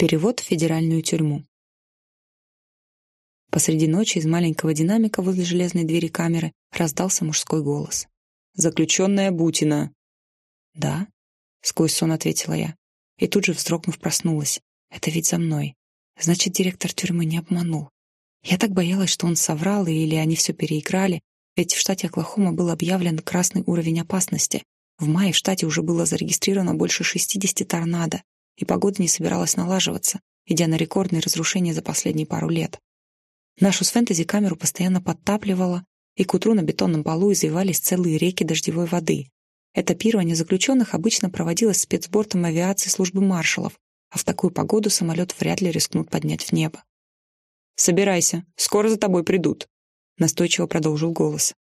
Перевод в федеральную тюрьму. Посреди ночи из маленького динамика возле железной двери камеры раздался мужской голос. «Заключенная Бутина!» «Да?» — сквозь сон ответила я. И тут же, вздрогнув, проснулась. «Это ведь за мной. Значит, директор тюрьмы не обманул. Я так боялась, что он соврал, или они все переиграли, ведь в штате Оклахома был объявлен красный уровень опасности. В мае в штате уже было зарегистрировано больше 60 торнадо, и погода не собиралась налаживаться, идя на рекордные разрушения за последние пару лет. Нашу с фэнтези-камеру постоянно подтапливало, и к утру на бетонном полу извивались целые реки дождевой воды. Это пирование заключенных обычно проводилось спецбортом авиации службы маршалов, а в такую погоду самолет вряд ли рискнут поднять в небо. «Собирайся, скоро за тобой придут», — настойчиво продолжил голос.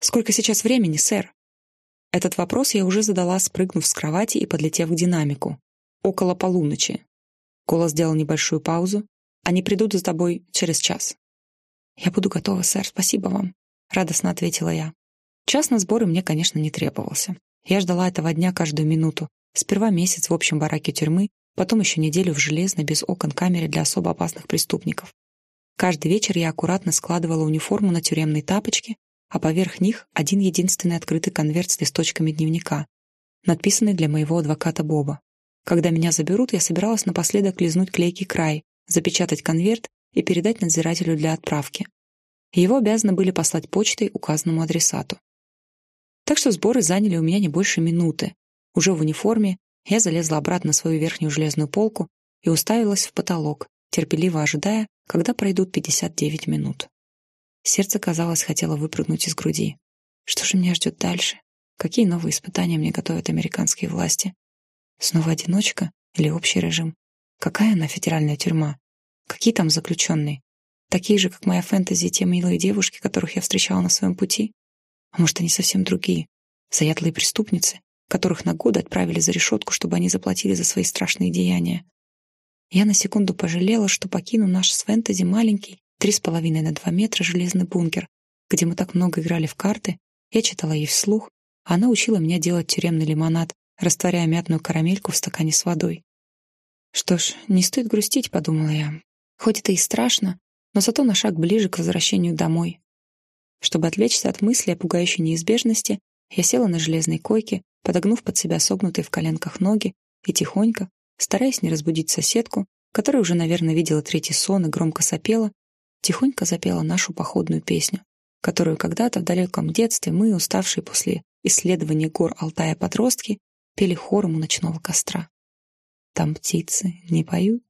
«Сколько сейчас времени, сэр?» Этот вопрос я уже задала, спрыгнув с кровати и подлетев к динамику около полуночи. Кола сделал небольшую паузу. Они придут за тобой через час. «Я буду готова, сэр, спасибо вам», — радостно ответила я. Час на сборы мне, конечно, не требовался. Я ждала этого дня каждую минуту. Сперва месяц в общем бараке тюрьмы, потом еще неделю в железной, без окон камере для особо опасных преступников. Каждый вечер я аккуратно складывала униформу на тюремные тапочки, а поверх них один единственный открытый конверт с листочками дневника, надписанный для моего адвоката Боба. Когда меня заберут, я собиралась напоследок лизнуть клейкий край, запечатать конверт и передать надзирателю для отправки. Его обязаны были послать почтой указанному адресату. Так что сборы заняли у меня не больше минуты. Уже в униформе я залезла обратно на свою верхнюю железную полку и уставилась в потолок, терпеливо ожидая, когда пройдут 59 минут. Сердце, казалось, хотело выпрыгнуть из груди. Что же меня ждет дальше? Какие новые испытания мне готовят американские власти? Снова одиночка или общий режим? Какая она федеральная тюрьма? Какие там заключенные? Такие же, как моя фэнтези, те милые девушки, которых я встречала на своем пути? А может, они совсем другие? Заядлые преступницы, которых на годы отправили за решетку, чтобы они заплатили за свои страшные деяния. Я на секунду пожалела, что покину наш с фэнтези маленький, три с половиной на два метра железный бункер, где мы так много играли в карты, я читала ей вслух, а она учила меня делать тюремный лимонад, растворяя мятную карамельку в стакане с водой. Что ж, не стоит грустить, подумала я. Хоть это и страшно, но зато на шаг ближе к возвращению домой. Чтобы отвлечься от мысли о пугающей неизбежности, я села на железной койке, подогнув под себя согнутые в коленках ноги, и тихонько, стараясь не разбудить соседку, которая уже, наверное, видела третий сон и громко сопела, тихонько запела нашу походную песню, которую когда-то в далеком детстве мы, уставшие после исследования гор Алтая подростки, пели хором у ночного костра. Там птицы не поют,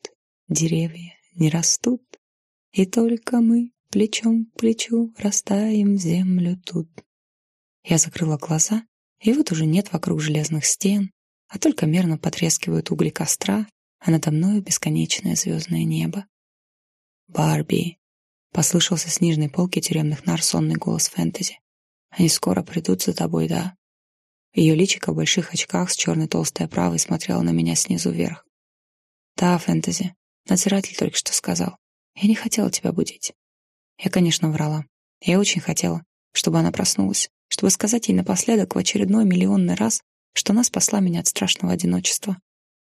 деревья не растут, и только мы плечом к плечу растаем землю тут. Я закрыла глаза, и вот уже нет вокруг железных стен, а только мерно потрескивают угли костра, а надо мною бесконечное звездное небо. «Барби!» — послышался с нижней полки тюремных нар сонный голос фэнтези. «Они скоро придут за тобой, да?» Ее личико в больших очках с черной толстой оправой смотрело на меня снизу вверх. «Да, фэнтези. Надзиратель только что сказал. Я не хотела тебя будить». Я, конечно, врала. Я очень хотела, чтобы она проснулась, чтобы сказать ей напоследок в очередной миллионный раз, что она спасла меня от страшного одиночества.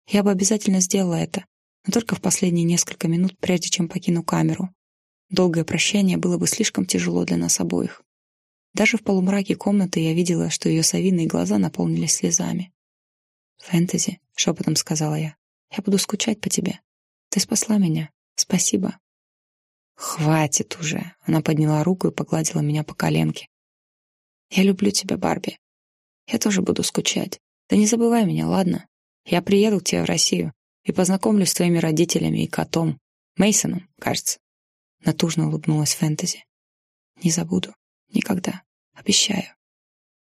Я бы обязательно сделала это, но только в последние несколько минут, прежде чем покину камеру. Долгое прощание было бы слишком тяжело для нас обоих. Даже в полумраке комнаты я видела, что ее совиные глаза наполнились слезами. «Фэнтези», — шепотом сказала я, — «я буду скучать по тебе. Ты спасла меня. Спасибо». «Хватит уже!» — она подняла руку и погладила меня по коленке. «Я люблю тебя, Барби. Я тоже буду скучать. Да не забывай меня, ладно? Я приеду к тебе в Россию и познакомлюсь с твоими родителями и котом. Мейсоном, кажется». Натужно улыбнулась Фэнтези. «Не забуду. Никогда. Обещаю.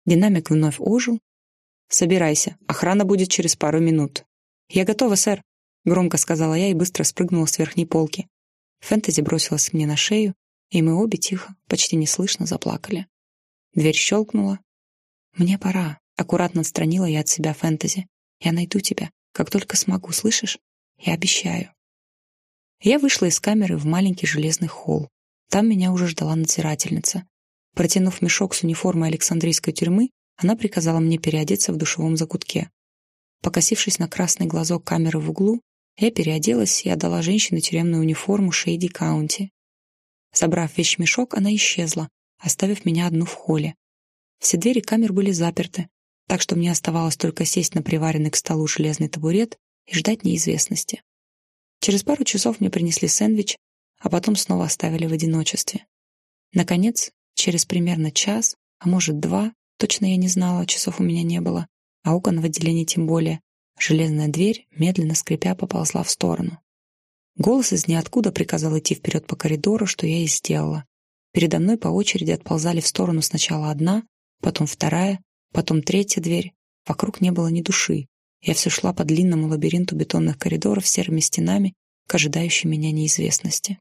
Динамик вновь ожил. «Собирайся. Охрана будет через пару минут». «Я готова, сэр», — громко сказала я и быстро спрыгнула с верхней полки. Фэнтези бросилась мне на шею, и мы обе тихо, почти неслышно заплакали. Дверь щелкнула. «Мне пора», — аккуратно отстранила я от себя Фэнтези. «Я найду тебя, как только смогу, слышишь? Я обещаю». Я вышла из камеры в маленький железный холл. Там меня уже ждала надзирательница. Протянув мешок с униформой Александрийской тюрьмы, она приказала мне переодеться в душевом закутке. Покосившись на красный глазок камеры в углу, Я переоделась и отдала женщине тюремную униформу Шейди Каунти. Забрав вещмешок, она исчезла, оставив меня одну в холле. Все двери камер были заперты, так что мне оставалось только сесть на приваренный к столу железный табурет и ждать неизвестности. Через пару часов мне принесли сэндвич, а потом снова оставили в одиночестве. Наконец, через примерно час, а может два, точно я не знала, часов у меня не было, а окон в отделении тем более, Железная дверь, медленно скрипя, поползла в сторону. Голос из ниоткуда приказал идти вперед по коридору, что я и сделала. Передо мной по очереди отползали в сторону сначала одна, потом вторая, потом третья дверь. Вокруг не было ни души. Я все шла по длинному лабиринту бетонных коридоров с серыми стенами к ожидающей меня неизвестности.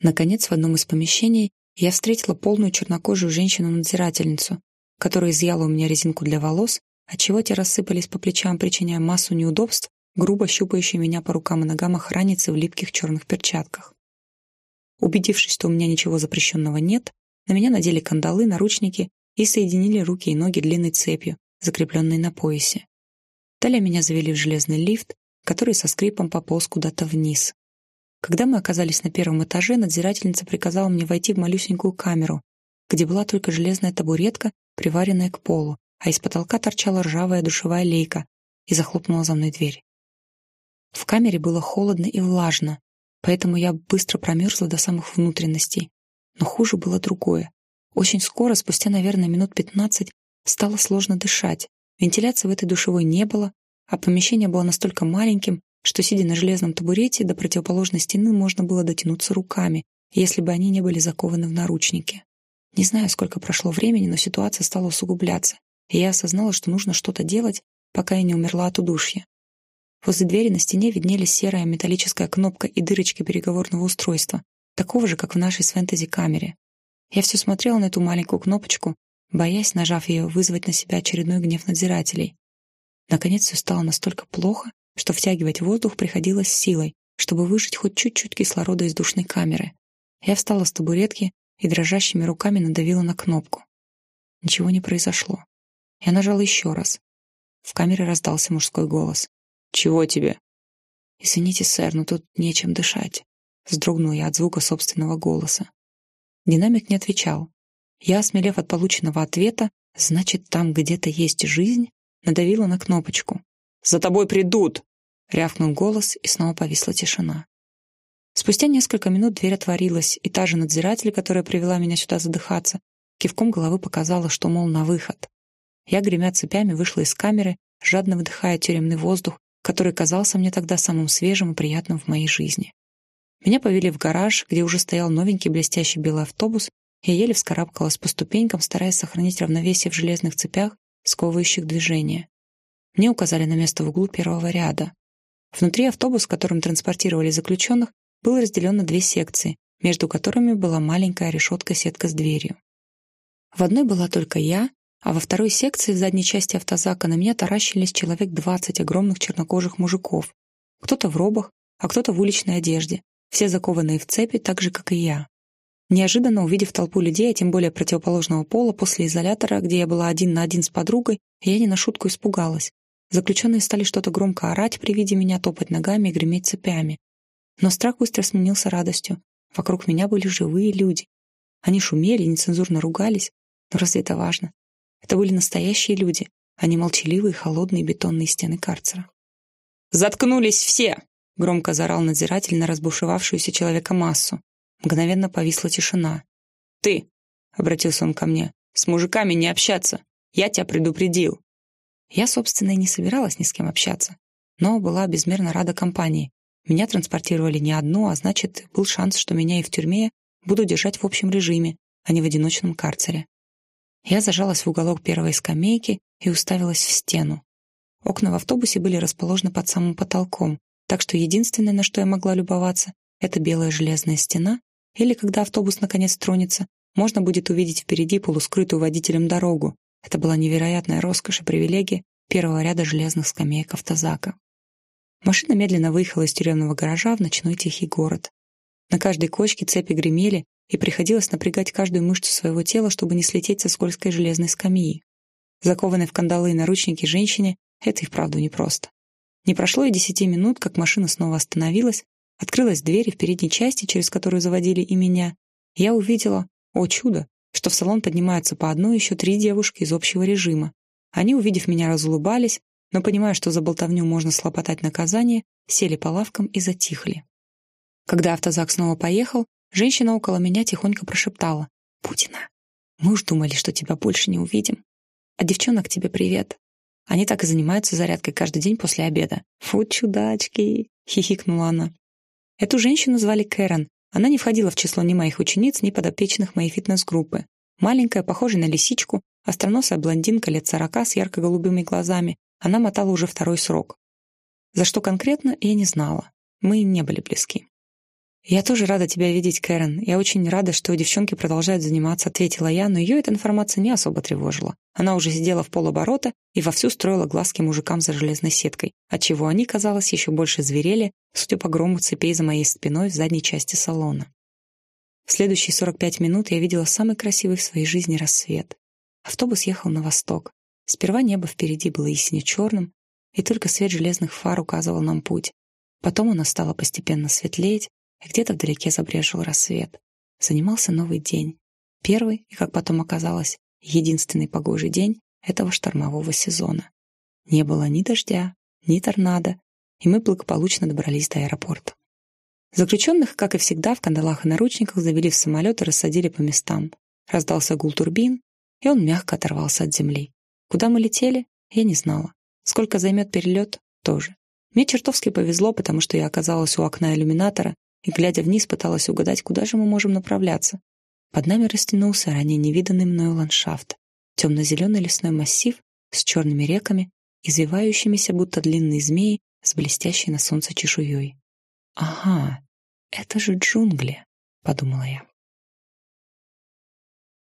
Наконец, в одном из помещений я встретила полную чернокожую женщину-надзирательницу, которая изъяла у меня резинку для волос отчего те рассыпались по плечам, причиняя массу неудобств, грубо щупающей меня по рукам и ногам охранницы в липких черных перчатках. Убедившись, что у меня ничего запрещенного нет, на меня надели кандалы, наручники и соединили руки и ноги длинной цепью, закрепленной на поясе. Далее меня завели в железный лифт, который со скрипом пополз куда-то вниз. Когда мы оказались на первом этаже, надзирательница приказала мне войти в малюсенькую камеру, где была только железная табуретка, приваренная к полу, а из потолка торчала ржавая душевая лейка и захлопнула за мной дверь. В камере было холодно и влажно, поэтому я быстро промерзла до самых внутренностей. Но хуже было другое. Очень скоро, спустя, наверное, минут пятнадцать, стало сложно дышать. Вентиляции в этой душевой не было, а помещение было настолько маленьким, что, сидя на железном табурете, до противоположной стены можно было дотянуться руками, если бы они не были закованы в наручники. Не знаю, сколько прошло времени, но ситуация стала усугубляться и я осознала, что нужно что-то делать, пока я не умерла от удушья. Возле двери на стене виднелись серая металлическая кнопка и дырочки переговорного устройства, такого же, как в нашей с фэнтези-камере. Я все смотрела на эту маленькую кнопочку, боясь, нажав ее, вызвать на себя очередной гнев надзирателей. Наконец все стало настолько плохо, что втягивать воздух приходилось силой, чтобы выжать хоть чуть-чуть кислорода из душной камеры. Я встала с табуретки и дрожащими руками надавила на кнопку. Ничего не произошло. Я нажала еще раз. В камере раздался мужской голос. «Чего тебе?» «Извините, сэр, но тут нечем дышать». Вздрогнула я от звука собственного голоса. Динамик не отвечал. Я, осмелев от полученного ответа, значит, там где-то есть жизнь, надавила на кнопочку. «За тобой придут!» — рявкнул голос, и снова повисла тишина. Спустя несколько минут дверь отворилась, и та же надзиратель, которая привела меня сюда задыхаться, кивком головы показала, что, мол, на выход. Я, гремя цепями, вышла из камеры, жадно выдыхая тюремный воздух, который казался мне тогда самым свежим и приятным в моей жизни. Меня повели в гараж, где уже стоял новенький блестящий белый автобус, и еле вскарабкалась по ступенькам, стараясь сохранить равновесие в железных цепях, сковывающих движение. Мне указали на место в углу первого ряда. Внутри автобус, которым транспортировали заключенных, был разделен на две секции, между которыми была маленькая решетка-сетка с дверью. В одной была только я, а во второй секции в задней части автозака на меня таращились человек двадцать огромных чернокожих мужиков. Кто-то в робах, а кто-то в уличной одежде, все закованные в цепи, так же, как и я. Неожиданно увидев толпу людей, а тем более противоположного пола, после изолятора, где я была один на один с подругой, я не на шутку испугалась. Заключенные стали что-то громко орать при виде меня, топать ногами и греметь цепями. Но страх быстро сменился радостью. Вокруг меня были живые люди. Они шумели, нецензурно ругались. Но разве это важно? Это были настоящие люди, а не молчаливые холодные бетонные стены карцера. «Заткнулись все!» — громко заорал надзиратель на разбушевавшуюся человека массу. Мгновенно повисла тишина. «Ты!» — обратился он ко мне. «С мужиками не общаться! Я тебя предупредил!» Я, собственно, и не собиралась ни с кем общаться, но была безмерно рада компании. Меня транспортировали не одну, а значит, был шанс, что меня и в тюрьме будут держать в общем режиме, а не в одиночном карцере. Я зажалась в уголок первой скамейки и уставилась в стену. Окна в автобусе были расположены под самым потолком, так что единственное, на что я могла любоваться, это белая железная стена, или когда автобус наконец тронется, можно будет увидеть впереди полускрытую водителем дорогу. Это была невероятная роскошь и привилегия первого ряда железных скамеек автозака. Машина медленно выехала из тюремного гаража в ночной тихий город. На каждой кочке цепи гремели, и приходилось напрягать каждую мышцу своего тела, чтобы не слететь со скользкой железной скамьи. Закованной в кандалы и наручники женщине это и вправду непросто. Не прошло и десяти минут, как машина снова остановилась, открылась дверь в передней части, через которую заводили и меня. Я увидела, о чудо, что в салон поднимаются по одной еще три девушки из общего режима. Они, увидев меня, разулыбались, но, понимая, что за болтовню можно слопотать наказание, сели по лавкам и затихли. Когда автозак снова поехал, женщина около меня тихонько прошептала. «Путина, мы уж думали, что тебя больше не увидим. А девчонок тебе привет. Они так и занимаются зарядкой каждый день после обеда. Фу, чудачки!» — хихикнула она. Эту женщину звали Кэрон. Она не входила в число ни моих учениц, ни подопечных моей фитнес-группы. Маленькая, похожая на лисичку, остроносая блондинка лет сорока с ярко-голубыми глазами. Она мотала уже второй срок. За что конкретно, я не знала. Мы не были близки. «Я тоже рада тебя видеть, Кэрон. Я очень рада, что девчонки продолжают заниматься», — ответила я, но ее эта информация не особо тревожила. Она уже сидела в полоборота и вовсю строила глазки мужикам за железной сеткой, отчего они, казалось, еще больше зверели, судя по грому цепей за моей спиной в задней части салона. В следующие 45 минут я видела самый красивый в своей жизни рассвет. Автобус ехал на восток. Сперва небо впереди было истинно черным, и только свет железных фар указывал нам путь. Потом оно стало постепенно светлеть, где-то вдалеке забрежил рассвет. Занимался новый день. Первый, и, как потом оказалось, единственный погожий день этого штормового сезона. Не было ни дождя, ни торнадо, и мы благополучно добрались до аэропорта. Заключенных, как и всегда, в кандалах и наручниках завели в самолет и рассадили по местам. Раздался гул турбин, и он мягко оторвался от земли. Куда мы летели, я не знала. Сколько займет перелет, тоже. Мне чертовски повезло, потому что я оказалась у окна иллюминатора и, глядя вниз, пыталась угадать, куда же мы можем направляться. Под нами растянулся ранее невиданный мною ландшафт. Темно-зеленый лесной массив с черными реками, извивающимися, будто длинные змеи, с блестящей на солнце чешуей. «Ага, это же джунгли», — подумала я.